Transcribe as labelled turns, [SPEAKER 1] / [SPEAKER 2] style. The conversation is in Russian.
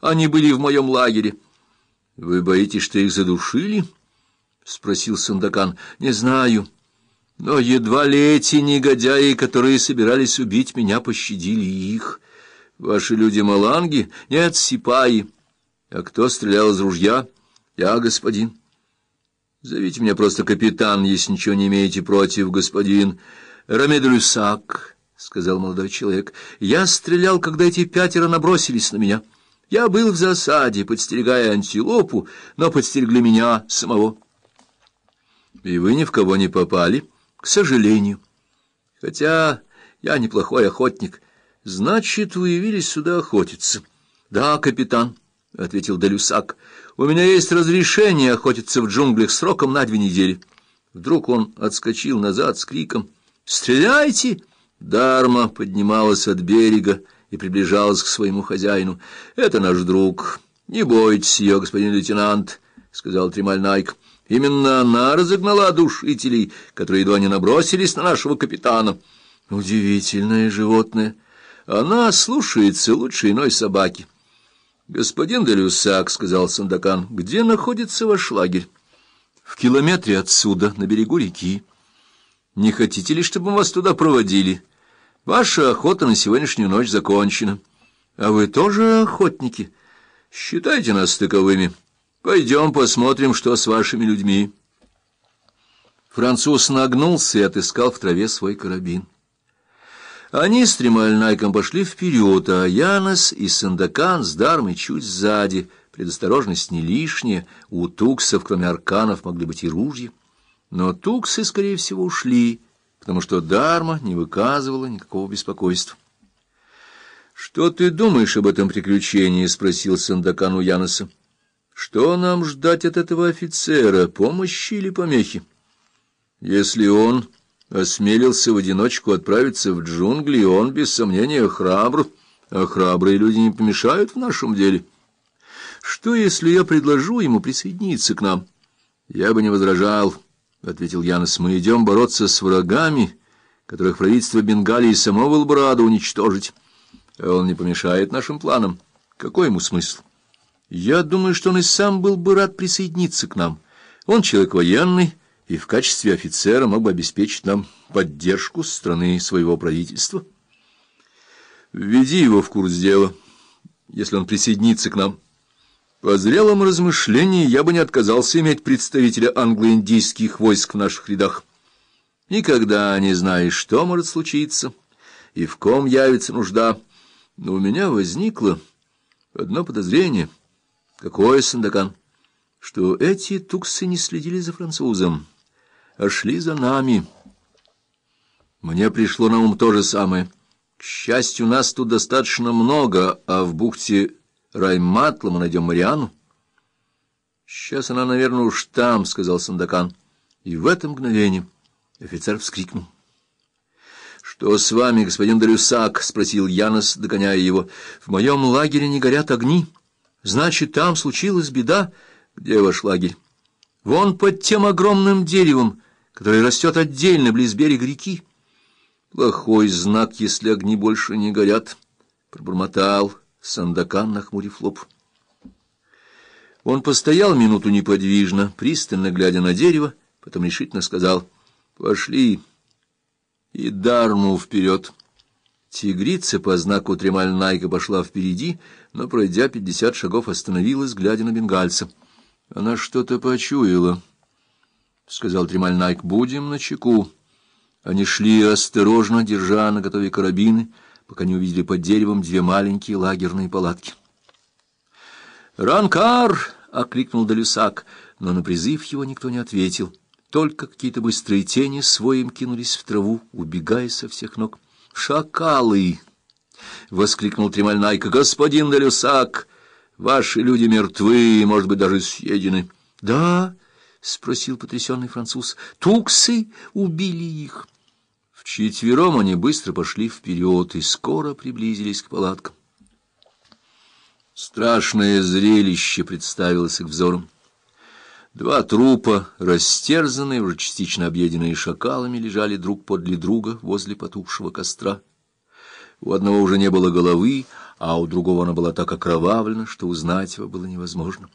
[SPEAKER 1] Они были в моем лагере. — Вы боитесь, что их задушили? — спросил Сандакан. — Не знаю. Но едва ли эти негодяи, которые собирались убить меня, пощадили их. Ваши люди маланги? Нет, сипаи. А кто стрелял из ружья? Я, господин. Зовите меня просто капитан, если ничего не имеете против, господин. Рамедрюсак, — сказал молодой человек. Я стрелял, когда эти пятеро набросились на меня. Я был в засаде, подстерегая антилопу, но подстерегли меня самого. И вы ни в кого не попали? К сожалению. Хотя я неплохой охотник. Значит, вы явились сюда охотиться. Да, капитан, — ответил Делюсак. У меня есть разрешение охотиться в джунглях сроком на две недели. Вдруг он отскочил назад с криком «Стреляйте!» Дарма поднималась от берега и приближалась к своему хозяину. «Это наш друг. Не бойтесь ее, господин лейтенант», — сказал Тремаль Найк. «Именно она разогнала душителей, которые едва не набросились на нашего капитана». «Удивительное животное. Она слушается лучше иной собаки». «Господин Делюсак», — сказал Сандакан, — «где находится ваш лагерь?» «В километре отсюда, на берегу реки. Не хотите ли, чтобы мы вас туда проводили? Ваша охота на сегодняшнюю ночь закончена. А вы тоже охотники? Считайте нас таковыми. Пойдем посмотрим, что с вашими людьми». Француз нагнулся и отыскал в траве свой карабин. Они с Тремальнайком пошли вперед, а Янос и Сандакан с Дармой чуть сзади. Предосторожность не лишняя, у туксов, кроме арканов, могли быть и ружья. Но туксы, скорее всего, ушли, потому что Дарма не выказывала никакого беспокойства. — Что ты думаешь об этом приключении? — спросил Сандакан у Яноса. — Что нам ждать от этого офицера, помощи или помехи? Если он осмелился в одиночку отправиться в джунгли, он, без сомнения, храбр, а храбрые люди не помешают в нашем деле. Что, если я предложу ему присоединиться к нам? Я бы не возражал, — ответил Янос. Мы идем бороться с врагами, которых правительство Бенгалии само было бы радо уничтожить. Он не помешает нашим планам. Какой ему смысл? Я думаю, что он и сам был бы рад присоединиться к нам. Он человек военный, — и в качестве офицера мог бы обеспечить нам поддержку со стороны своего правительства. Введи его в курс дела, если он присоединится к нам. По зрелом размышлении я бы не отказался иметь представителя англо-индийских войск в наших рядах. Никогда не знаешь, что может случиться и в ком явится нужда. Но у меня возникло одно подозрение. Какое, Сандакан? Что эти туксы не следили за французом а шли за нами. Мне пришло на ум то же самое. К счастью, нас тут достаточно много, а в бухте Райматла мы найдем Мариану. Сейчас она, наверное, уж там, — сказал Сандакан. И в это мгновение офицер вскрикнул. — Что с вами, господин Дарюсак? — спросил Янос, догоняя его. — В моем лагере не горят огни. Значит, там случилась беда. Где ваш лагерь? — Вон под тем огромным деревом, который растет отдельно близ берега реки. Плохой знак, если огни больше не горят, — пробормотал Сандакан, нахмурив лоб. Он постоял минуту неподвижно, пристально глядя на дерево, потом решительно сказал «Пошли» и дарнул вперед. Тигрица по знаку Тремаль-Найка пошла впереди, но, пройдя пятьдесят шагов, остановилась, глядя на бенгальца. Она что-то почуяла. — сказал Тремаль Найк, — будем начеку. Они шли осторожно, держа на готове карабины, пока не увидели под деревом две маленькие лагерные палатки. «Ранкар!» — окликнул Далюсак, но на призыв его никто не ответил. Только какие-то быстрые тени своим кинулись в траву, убегая со всех ног. «Шакалы!» — воскликнул Тремаль Найка. «Господин Далюсак, ваши люди мертвы, может быть, даже съедены». «Да!» — спросил потрясенный француз. — Туксы убили их. Вчетвером они быстро пошли вперед и скоро приблизились к палаткам. Страшное зрелище представилось их взором. Два трупа, растерзанные, уже частично объеденные шакалами, лежали друг подле друга возле потухшего костра. У одного уже не было головы, а у другого она была так окровавлена, что узнать его было невозможно.